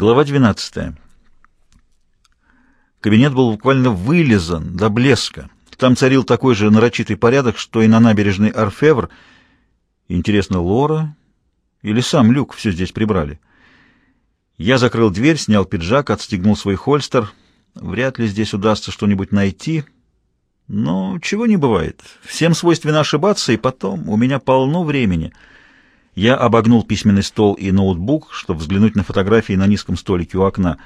Глава 12. Кабинет был буквально вылизан до блеска. Там царил такой же нарочитый порядок, что и на набережной Орфевр. Интересно, Лора или сам Люк все здесь прибрали? Я закрыл дверь, снял пиджак, отстегнул свой хольстер. Вряд ли здесь удастся что-нибудь найти. Но чего не бывает. Всем свойственно ошибаться, и потом у меня полно времени — я обогнул письменный стол и ноутбук, чтобы взглянуть на фотографии на низком столике у окна.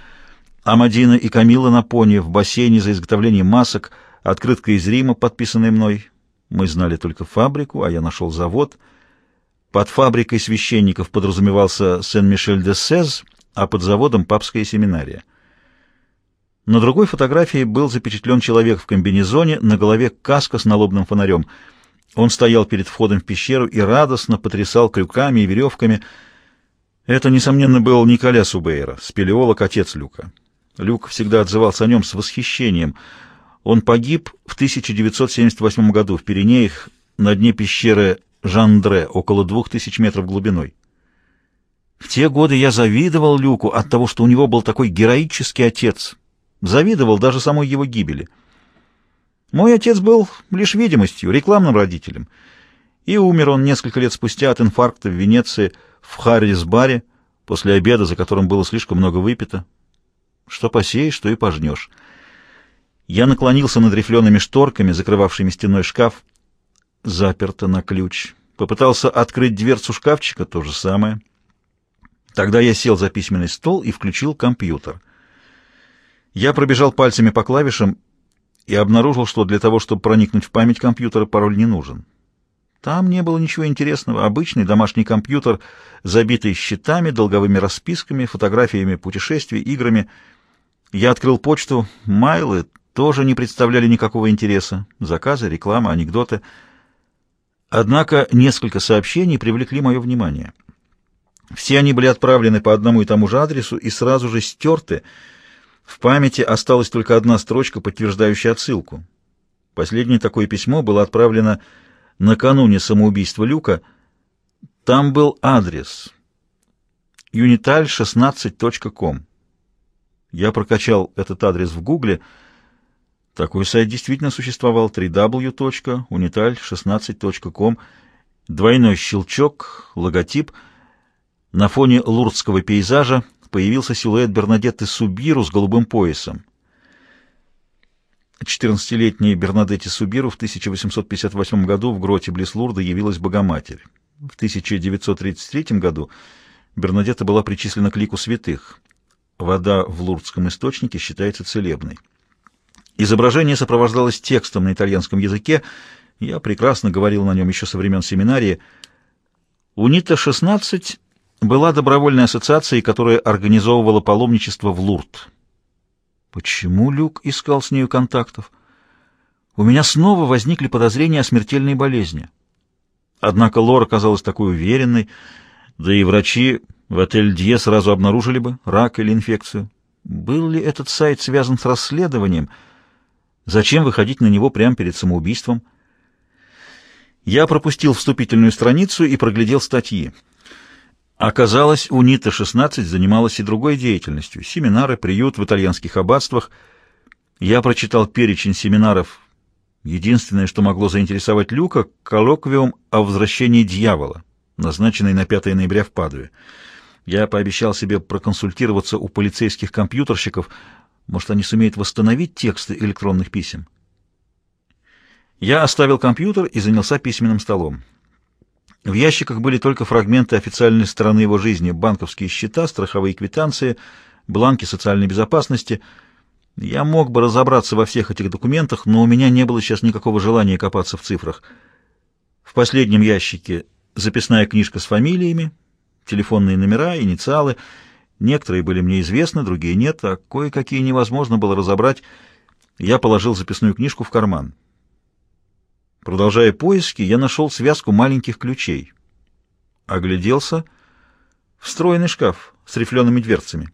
Амадина и Камила на пони в бассейне за изготовлением масок, открытка из Рима, подписанная мной. Мы знали только фабрику, а я нашел завод. Под фабрикой священников подразумевался Сен-Мишель-де-Сез, а под заводом папская семинария. На другой фотографии был запечатлен человек в комбинезоне, на голове каска с налобным фонарем — он стоял перед входом в пещеру и радостно потрясал крюками и веревками. Это, несомненно, был Николя Субейра, спелеолог, отец Люка. Люк всегда отзывался о нем с восхищением. Он погиб в 1978 году в Пиренеях на дне пещеры Жандре, около двух тысяч метров глубиной. В те годы я завидовал Люку от того, что у него был такой героический отец. Завидовал даже самой его гибели — мой отец был лишь видимостью, рекламным родителем. И умер он несколько лет спустя от инфаркта в Венеции в Харрис-баре после обеда, за которым было слишком много выпито. Что посеешь, что и пожнешь. Я наклонился над рифлеными шторками, закрывавшими стеной шкаф. Заперто на ключ. Попытался открыть дверцу шкафчика, то же самое. Тогда я сел за письменный стол и включил компьютер. Я пробежал пальцами по клавишам и обнаружил, что для того, чтобы проникнуть в память компьютера, пароль не нужен. Там не было ничего интересного. Обычный домашний компьютер, забитый счетами, долговыми расписками, фотографиями путешествий, играми. Я открыл почту. Майлы тоже не представляли никакого интереса. Заказы, реклама, анекдоты. Однако несколько сообщений привлекли мое внимание. Все они были отправлены по одному и тому же адресу и сразу же стерты — в памяти осталась только одна строчка, подтверждающая отсылку. Последнее такое письмо было отправлено накануне самоубийства Люка. Там был адрес unital16.com. Я прокачал этот адрес в Гугле. Такой сайт действительно существовал. www.unital16.com. Двойной щелчок, логотип. На фоне лурдского пейзажа появился силуэт Бернадетты Субиру с голубым поясом. 14-летней Бернадетте Субиру в 1858 году в гроте близ Лурда явилась Богоматерь. В 1933 году Бернадетта была причислена к лику святых. Вода в лурдском источнике считается целебной. Изображение сопровождалось текстом на итальянском языке. Я прекрасно говорил на нем еще со времен семинарии. УНИТА-16 была добровольной ассоциацией, которая организовывала паломничество в Лурд. Почему Люк искал с нею контактов? У меня снова возникли подозрения о смертельной болезни. Однако Лора казалась такой уверенной, да и врачи в отель Дье сразу обнаружили бы рак или инфекцию. Был ли этот сайт связан с расследованием? Зачем выходить на него прямо перед самоубийством? Я пропустил вступительную страницу и проглядел статьи. Оказалось, у НИТа-16 занималась и другой деятельностью. Семинары, приют в итальянских аббатствах. Я прочитал перечень семинаров. Единственное, что могло заинтересовать Люка — коллоквиум о возвращении дьявола, назначенный на 5 ноября в Падуе. Я пообещал себе проконсультироваться у полицейских компьютерщиков. Может, они сумеют восстановить тексты электронных писем. Я оставил компьютер и занялся письменным столом. В ящиках были только фрагменты официальной стороны его жизни, банковские счета, страховые квитанции, бланки социальной безопасности. Я мог бы разобраться во всех этих документах, но у меня не было сейчас никакого желания копаться в цифрах. В последнем ящике записная книжка с фамилиями, телефонные номера, инициалы. Некоторые были мне известны, другие нет, а кое-какие невозможно было разобрать. Я положил записную книжку в карман. Продолжая поиски, я нашел связку маленьких ключей. Огляделся. Встроенный шкаф с рифлеными дверцами.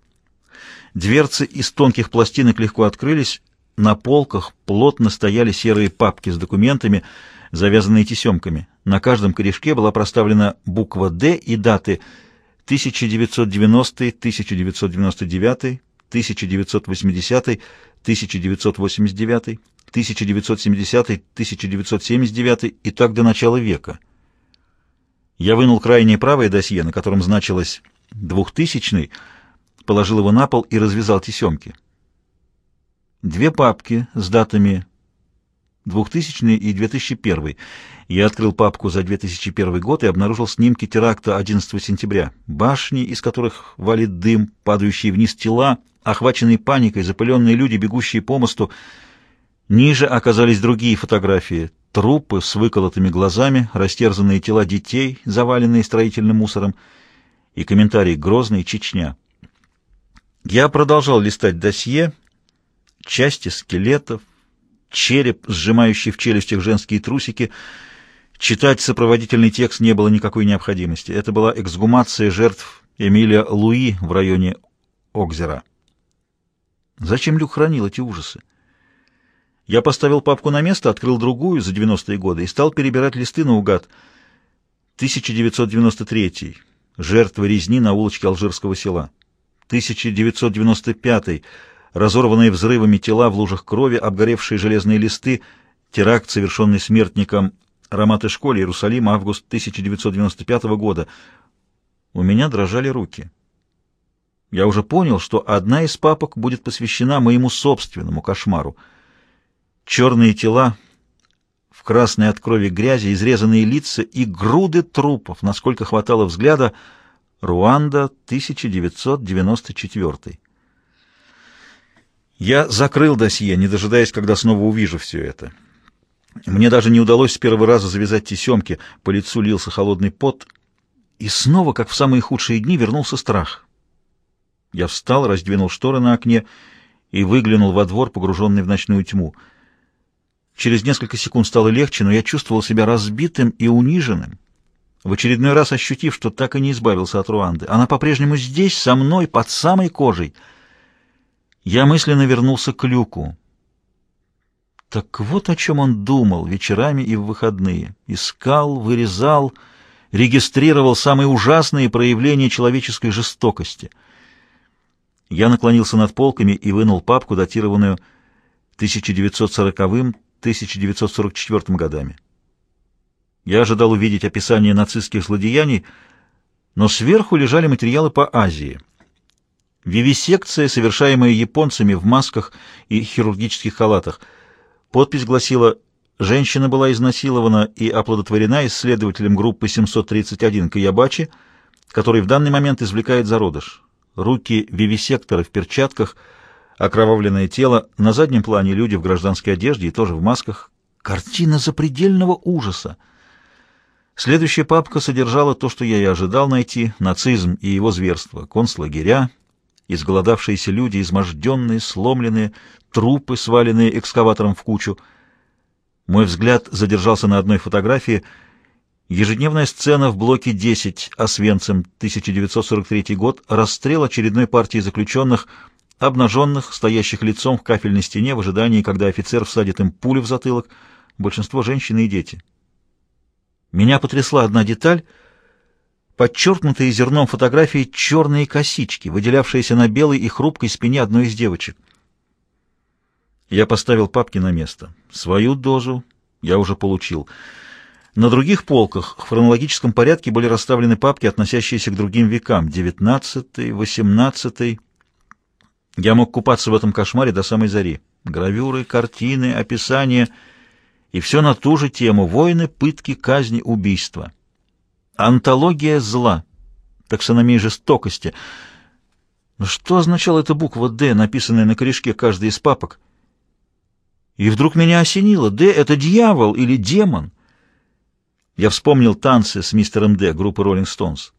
Дверцы из тонких пластинок легко открылись. На полках плотно стояли серые папки с документами, завязанные тесемками. На каждом корешке была проставлена буква «Д» и даты 1990, 1999, 1980, 1989, 1970, 1979 и так до начала века. Я вынул крайнее правое досье, на котором значилось «двухтысячный», положил его на пол и развязал тесемки. Две папки с датами 2000 и 2001. Я открыл папку за 2001 год и обнаружил снимки теракта 11 сентября. Башни, из которых валит дым, падающие вниз тела, охваченные паникой, запыленные люди, бегущие по мосту. Ниже оказались другие фотографии. Трупы с выколотыми глазами, растерзанные тела детей, заваленные строительным мусором, и комментарий «Грозный Чечня». Я продолжал листать досье, части скелетов, череп, сжимающий в челюстях женские трусики. Читать сопроводительный текст не было никакой необходимости. Это была эксгумация жертв Эмилия Луи в районе Окзера. Зачем Люк хранил эти ужасы? Я поставил папку на место, открыл другую за 90-е годы и стал перебирать листы наугад. 1993. Жертвы резни на улочке Алжирского села. 1995 разорванные взрывами тела в лужах крови, обгоревшие железные листы, теракт, совершенный смертником Раматы школе Иерусалим, август 1995 года. У меня дрожали руки. Я уже понял, что одна из папок будет посвящена моему собственному кошмару. Черные тела в красной от крови грязи, изрезанные лица и груды трупов, насколько хватало взгляда, Руанда, 1994. Я закрыл досье, не дожидаясь, когда снова увижу все это. Мне даже не удалось с первого раза завязать тесемки, по лицу лился холодный пот, и снова, как в самые худшие дни, вернулся страх. Я встал, раздвинул шторы на окне и выглянул во двор, погруженный в ночную тьму. Через несколько секунд стало легче, но я чувствовал себя разбитым и униженным, в очередной раз ощутив, что так и не избавился от Руанды. Она по-прежнему здесь, со мной, под самой кожей — я мысленно вернулся к Люку. Так вот о чем он думал вечерами и в выходные. Искал, вырезал, регистрировал самые ужасные проявления человеческой жестокости. Я наклонился над полками и вынул папку, датированную 1940-1944 годами. Я ожидал увидеть описание нацистских злодеяний, но сверху лежали материалы по Азии — Вивисекция, совершаемая японцами в масках и хирургических халатах. Подпись гласила «Женщина была изнасилована и оплодотворена исследователем группы 731 Каябачи, который в данный момент извлекает зародыш. Руки вивисектора в перчатках, окровавленное тело, на заднем плане люди в гражданской одежде и тоже в масках. Картина запредельного ужаса. Следующая папка содержала то, что я и ожидал найти — нацизм и его зверство, концлагеря, изголодавшиеся люди, изможденные, сломленные, трупы, сваленные экскаватором в кучу. Мой взгляд задержался на одной фотографии. Ежедневная сцена в блоке 10 Освенцим, 1943 год, расстрел очередной партии заключенных, обнаженных, стоящих лицом в кафельной стене в ожидании, когда офицер всадит им пулю в затылок, большинство женщины и дети. Меня потрясла одна деталь — подчеркнутые зерном фотографии черные косички, выделявшиеся на белой и хрупкой спине одной из девочек. Я поставил папки на место. Свою дозу я уже получил. На других полках в хронологическом порядке были расставлены папки, относящиеся к другим векам, девятнадцатый, восемнадцатый. Я мог купаться в этом кошмаре до самой зари. Гравюры, картины, описания и все на ту же тему — войны, пытки, казни, убийства. Антология зла. Таксономия жестокости. Но что означала эта буква «Д», написанная на корешке каждой из папок? И вдруг меня осенило. «Д» — это дьявол или демон. Я вспомнил танцы с мистером Д группы «Роллинг Стоунс».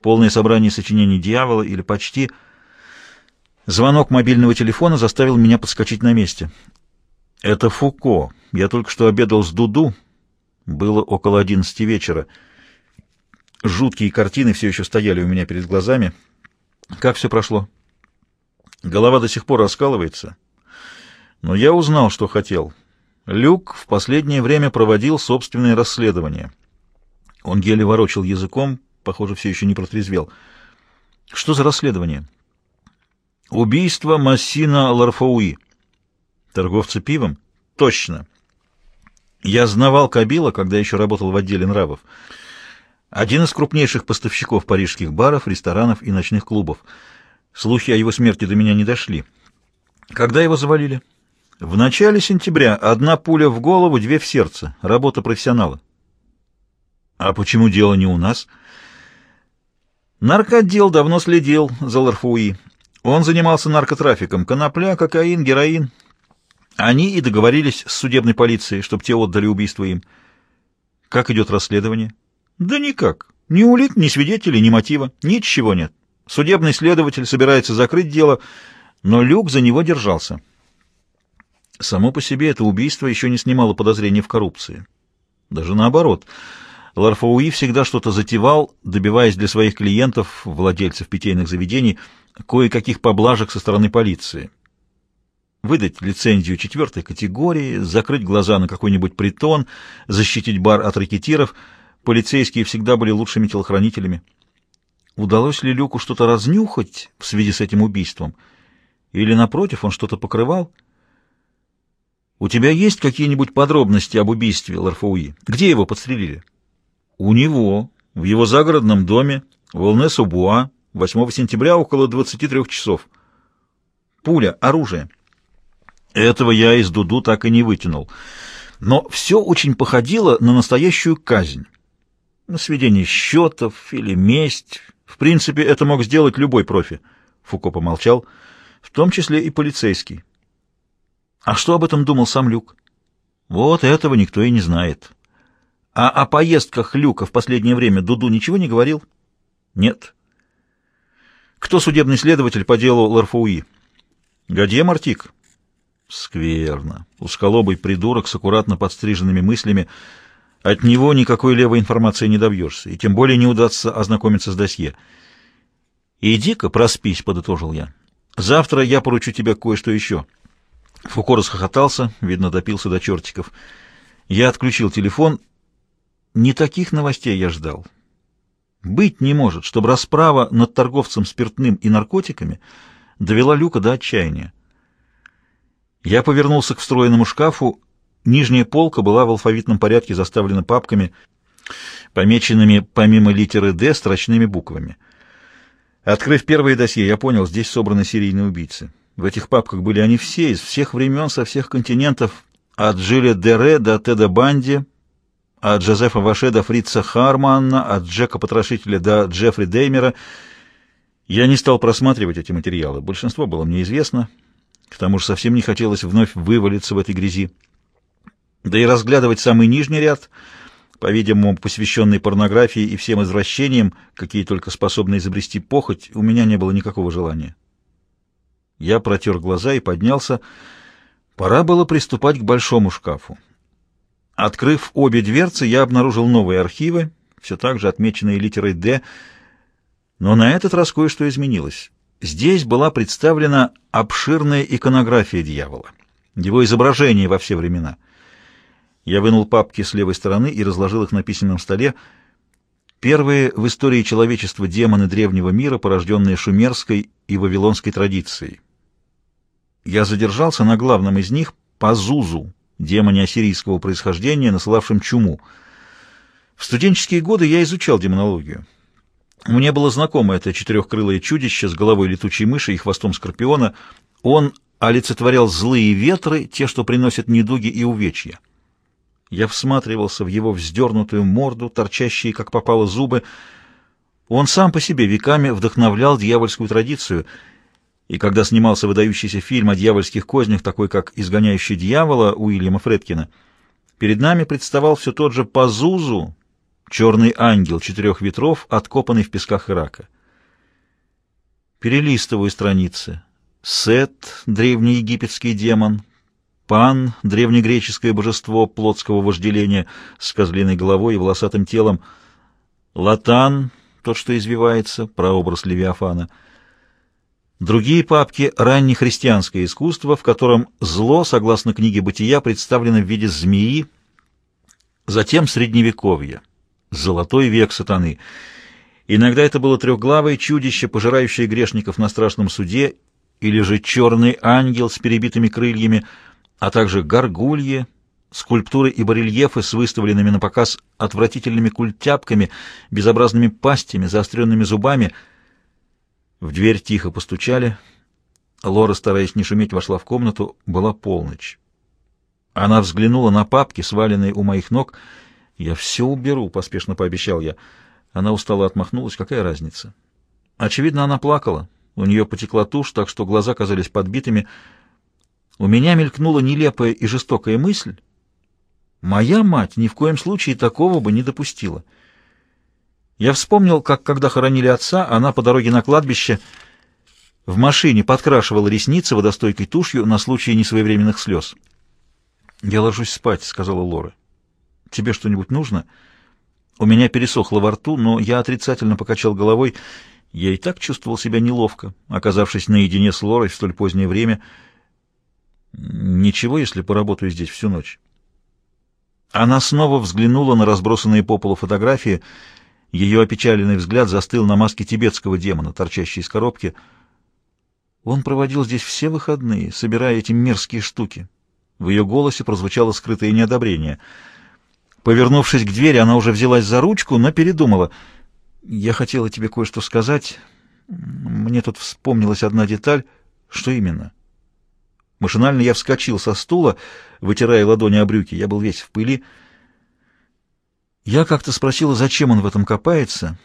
Полное собрание сочинений дьявола или почти... Звонок мобильного телефона заставил меня подскочить на месте. «Это Фуко. Я только что обедал с Дуду. Было около одиннадцати вечера». Жуткие картины все еще стояли у меня перед глазами. Как все прошло? Голова до сих пор раскалывается. Но я узнал, что хотел. Люк в последнее время проводил собственные расследования. Он еле ворочил языком, похоже, все еще не протрезвел. Что за расследование? Убийство Массина Ларфауи. Торговца пивом? Точно. Я знавал Кабила, когда еще работал в отделе нравов. Один из крупнейших поставщиков парижских баров, ресторанов и ночных клубов. Слухи о его смерти до меня не дошли. Когда его завалили? В начале сентября. Одна пуля в голову, две в сердце. Работа профессионала. А почему дело не у нас? Наркотдел давно следил за Ларфуи. Он занимался наркотрафиком. Конопля, кокаин, героин. Они и договорились с судебной полицией, чтобы те отдали убийство им. Как идет расследование? Да никак. Ни улик, ни свидетелей, ни мотива. Ничего нет. Судебный следователь собирается закрыть дело, но Люк за него держался. Само по себе это убийство еще не снимало подозрений в коррупции. Даже наоборот. Ларфауи всегда что-то затевал, добиваясь для своих клиентов, владельцев питейных заведений, кое-каких поблажек со стороны полиции. Выдать лицензию четвертой категории, закрыть глаза на какой-нибудь притон, защитить бар от ракетиров — Полицейские всегда были лучшими телохранителями. Удалось ли Люку что-то разнюхать в связи с этим убийством? Или, напротив, он что-то покрывал? «У тебя есть какие-нибудь подробности об убийстве Ларфауи? Где его подстрелили?» «У него, в его загородном доме, в Волнесу-Буа, 8 сентября около 23 часов. Пуля, оружие». Этого я из Дуду так и не вытянул. Но все очень походило на настоящую казнь сведение счетов или месть. В принципе, это мог сделать любой профи. Фуко помолчал, в том числе и полицейский. А что об этом думал сам Люк? Вот этого никто и не знает. А о поездках Люка в последнее время Дуду ничего не говорил? Нет. Кто судебный следователь по делу Ларфауи? Гадье Мартик. Скверно. Усколобый придурок с аккуратно подстриженными мыслями — от него никакой левой информации не добьешься, и тем более не удастся ознакомиться с досье. «Иди-ка проспись», — подытожил я. «Завтра я поручу тебе кое-что еще». Фуко расхохотался, видно, допился до чертиков. Я отключил телефон. Не таких новостей я ждал. Быть не может, чтобы расправа над торговцем спиртным и наркотиками довела Люка до отчаяния. Я повернулся к встроенному шкафу, Нижняя полка была в алфавитном порядке заставлена папками, помеченными помимо литеры «Д» строчными буквами. Открыв первое досье, я понял, здесь собраны серийные убийцы. В этих папках были они все, из всех времен, со всех континентов, от Джилля Дере до Теда Банди, от Джозефа Ваше до Фрица Харманна, от Джека Потрошителя до Джеффри Деймера. Я не стал просматривать эти материалы, большинство было мне известно, к тому же совсем не хотелось вновь вывалиться в этой грязи. Да и разглядывать самый нижний ряд, по-видимому, посвященный порнографии и всем извращениям, какие только способны изобрести похоть, у меня не было никакого желания. Я протер глаза и поднялся. Пора было приступать к большому шкафу. Открыв обе дверцы, я обнаружил новые архивы, все так же отмеченные литерой «Д», но на этот раз кое-что изменилось. Здесь была представлена обширная иконография дьявола, его изображение во все времена — я вынул папки с левой стороны и разложил их на письменном столе. Первые в истории человечества демоны древнего мира, порожденные шумерской и вавилонской традицией. Я задержался на главном из них — Пазузу, демоне ассирийского происхождения, насылавшем чуму. В студенческие годы я изучал демонологию. Мне было знакомо это четырехкрылое чудище с головой летучей мыши и хвостом скорпиона. Он олицетворял злые ветры, те, что приносят недуги и увечья. Я всматривался в его вздернутую морду, торчащие, как попало, зубы. Он сам по себе веками вдохновлял дьявольскую традицию, и когда снимался выдающийся фильм о дьявольских кознях, такой как «Изгоняющий дьявола» Уильяма Фредкина, перед нами представал все тот же Пазузу, черный ангел четырех ветров, откопанный в песках Ирака. Перелистываю страницы. Сет, древний египетский демон, Пан, древнегреческое божество плотского вожделения с козлиной головой и волосатым телом. Латан, тот, что извивается, прообраз Левиафана. Другие папки — раннехристианское искусство, в котором зло, согласно книге «Бытия», представлено в виде змеи, затем Средневековье, золотой век сатаны. Иногда это было трехглавое чудище, пожирающее грешников на страшном суде, или же черный ангел с перебитыми крыльями, а также горгульи, скульптуры и барельефы с выставленными на показ отвратительными культяпками, безобразными пастями, заостренными зубами. В дверь тихо постучали. Лора, стараясь не шуметь, вошла в комнату. Была полночь. Она взглянула на папки, сваленные у моих ног. «Я все уберу», — поспешно пообещал я. Она устало отмахнулась. Какая разница? Очевидно, она плакала. У нее потекла тушь, так что глаза казались подбитыми. У меня мелькнула нелепая и жестокая мысль. Моя мать ни в коем случае такого бы не допустила. Я вспомнил, как, когда хоронили отца, она по дороге на кладбище в машине подкрашивала ресницы водостойкой тушью на случай несвоевременных слез. «Я ложусь спать», — сказала Лора. «Тебе что-нибудь нужно?» У меня пересохло во рту, но я отрицательно покачал головой. Я и так чувствовал себя неловко, оказавшись наедине с Лорой в столь позднее время. Ничего, если поработаю здесь всю ночь. Она снова взглянула на разбросанные по полу фотографии. Ее опечаленный взгляд застыл на маске тибетского демона, торчащей из коробки. Он проводил здесь все выходные, собирая эти мерзкие штуки. В ее голосе прозвучало скрытое неодобрение — Повернувшись к двери, она уже взялась за ручку, но передумала. «Я хотела тебе кое-что сказать. Мне тут вспомнилась одна деталь. Что именно?» Машинально я вскочил со стула, вытирая ладони о брюки. Я был весь в пыли. Я как-то спросила, зачем он в этом копается.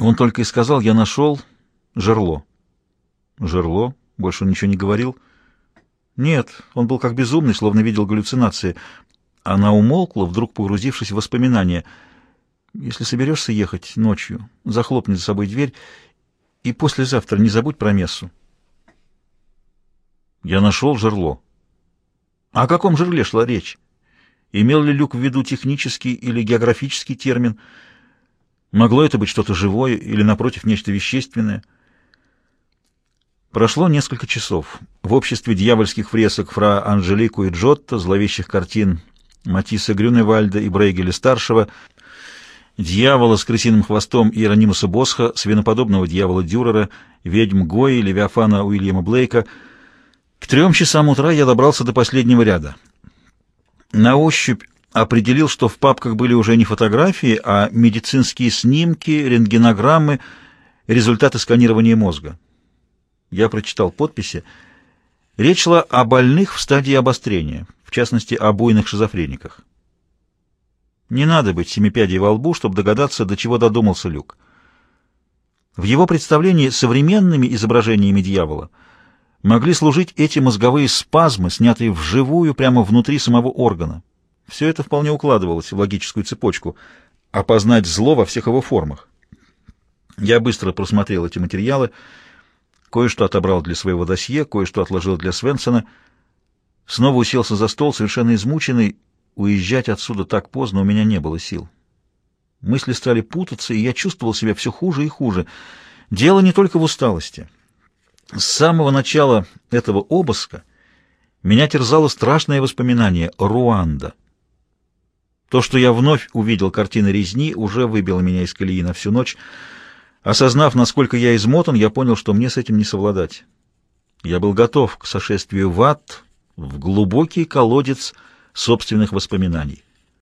Он только и сказал, я нашел жерло. Жерло? Больше он ничего не говорил. Нет, он был как безумный, словно видел галлюцинации. Она умолкла, вдруг погрузившись в воспоминания. «Если соберешься ехать ночью, захлопни за собой дверь и послезавтра не забудь про мессу». Я нашел жерло. О каком жерле шла речь? Имел ли Люк в виду технический или географический термин? Могло это быть что-то живое или, напротив, нечто вещественное? Прошло несколько часов. В обществе дьявольских фресок фра Анжелику и Джотто, зловещих картин Матисса Грюневальда и Брейгеля-старшего, дьявола с крысиным хвостом Иеронимуса Босха, свиноподобного дьявола Дюрера, ведьм Гои, Левиафана Уильяма Блейка. К трем часам утра я добрался до последнего ряда. На ощупь определил, что в папках были уже не фотографии, а медицинские снимки, рентгенограммы, результаты сканирования мозга. Я прочитал подписи. Речь шла о больных в стадии обострения в частности, о буйных шизофрениках. Не надо быть семипядей во лбу, чтобы догадаться, до чего додумался Люк. В его представлении современными изображениями дьявола могли служить эти мозговые спазмы, снятые вживую прямо внутри самого органа. Все это вполне укладывалось в логическую цепочку — опознать зло во всех его формах. Я быстро просмотрел эти материалы, кое-что отобрал для своего досье, кое-что отложил для Свенсона — Снова уселся за стол, совершенно измученный. Уезжать отсюда так поздно у меня не было сил. Мысли стали путаться, и я чувствовал себя все хуже и хуже. Дело не только в усталости. С самого начала этого обыска меня терзало страшное воспоминание — Руанда. То, что я вновь увидел картины резни, уже выбило меня из колеи на всю ночь. Осознав, насколько я измотан, я понял, что мне с этим не совладать. Я был готов к сошествию в ад, в глубокий колодец собственных воспоминаний.